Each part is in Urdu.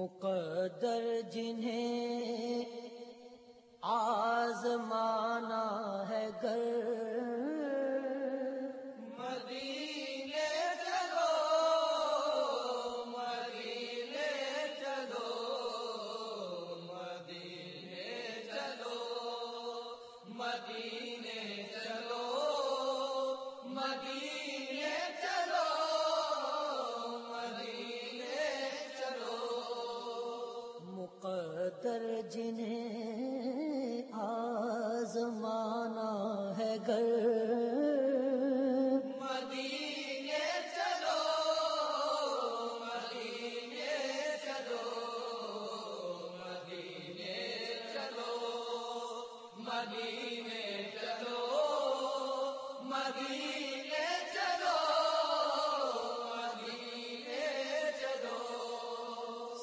مقدر جنہیں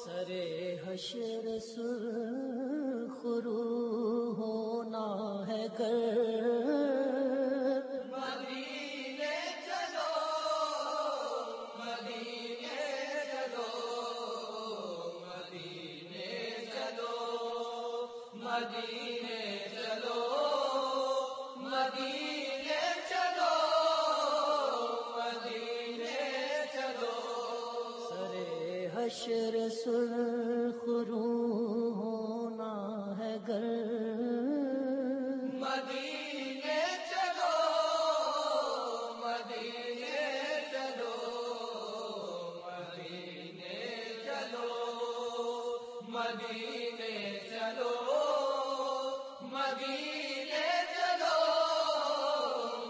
سرے حشر سرخرو ہونا ہے گر مدینے چلو مدینے چلو مدینے چلو مدینے سرخرو ہونا ہے گر مدینے چلو مدینے چلو مدینے چلو مدینے چلو مدینے چلو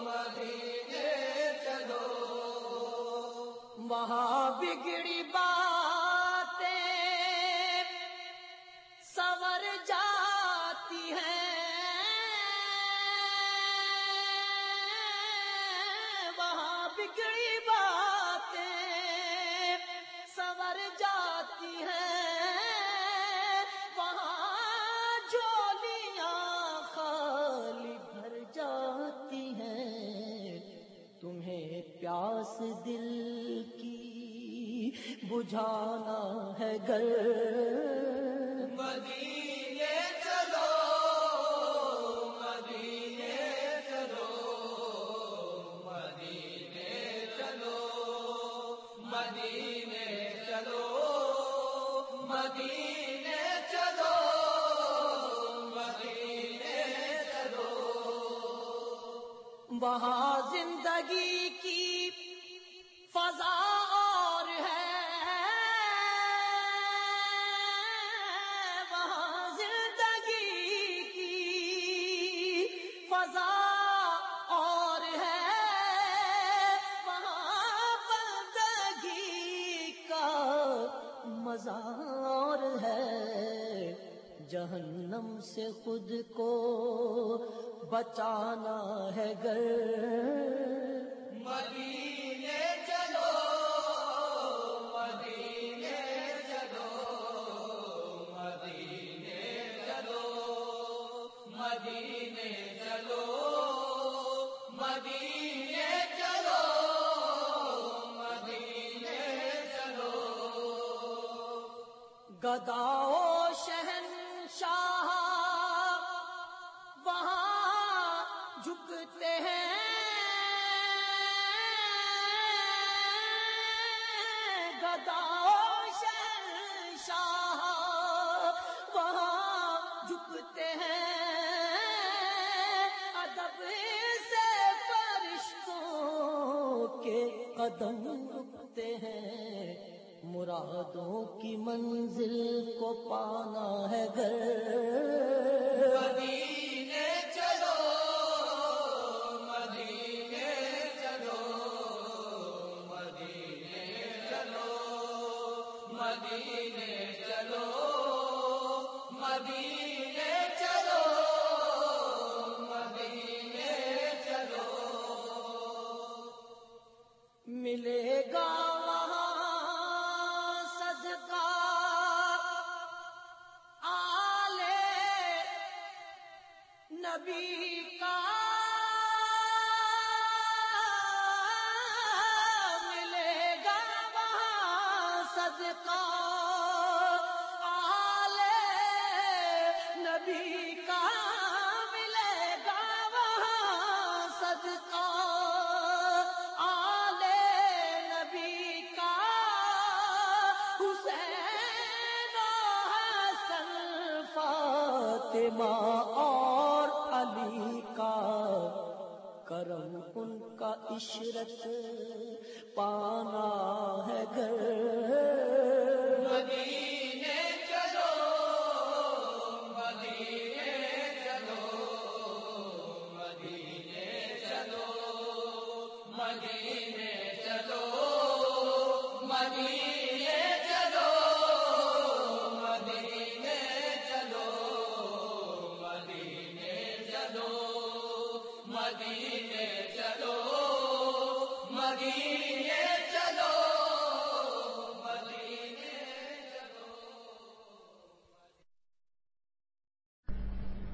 مدینے چلو۔ وہاں بگڑی باتیں پیاس دل کی بجھانا ہے گر مدینے چلو مدینے چلو مدینے چلو مدینے چلو مدینے چلو مدینے چلو۔ وہاں زندگی کی فضا اور ہے۔ وہاں زندگی کی فضا اور ہے۔ وہاں بندگی کا مزہ اور ہے۔ جہنم سے خود کو بچانا ہے گر مدینے گداؤ شہنشاہ وہاں جھکتے ہیں۔ گداؤ شہنشاہ وہاں قدم رکتے ہیں۔ مرادوں کی منزل کو پانا ہے گھر۔ نبی کا ملے گا وہاں صدقہ۔ آل نبی کا ملے گا وہاں صدقہ۔ نبی کا حسین فاطمہ۔ ان کا عشرت پانا ہے گھر۔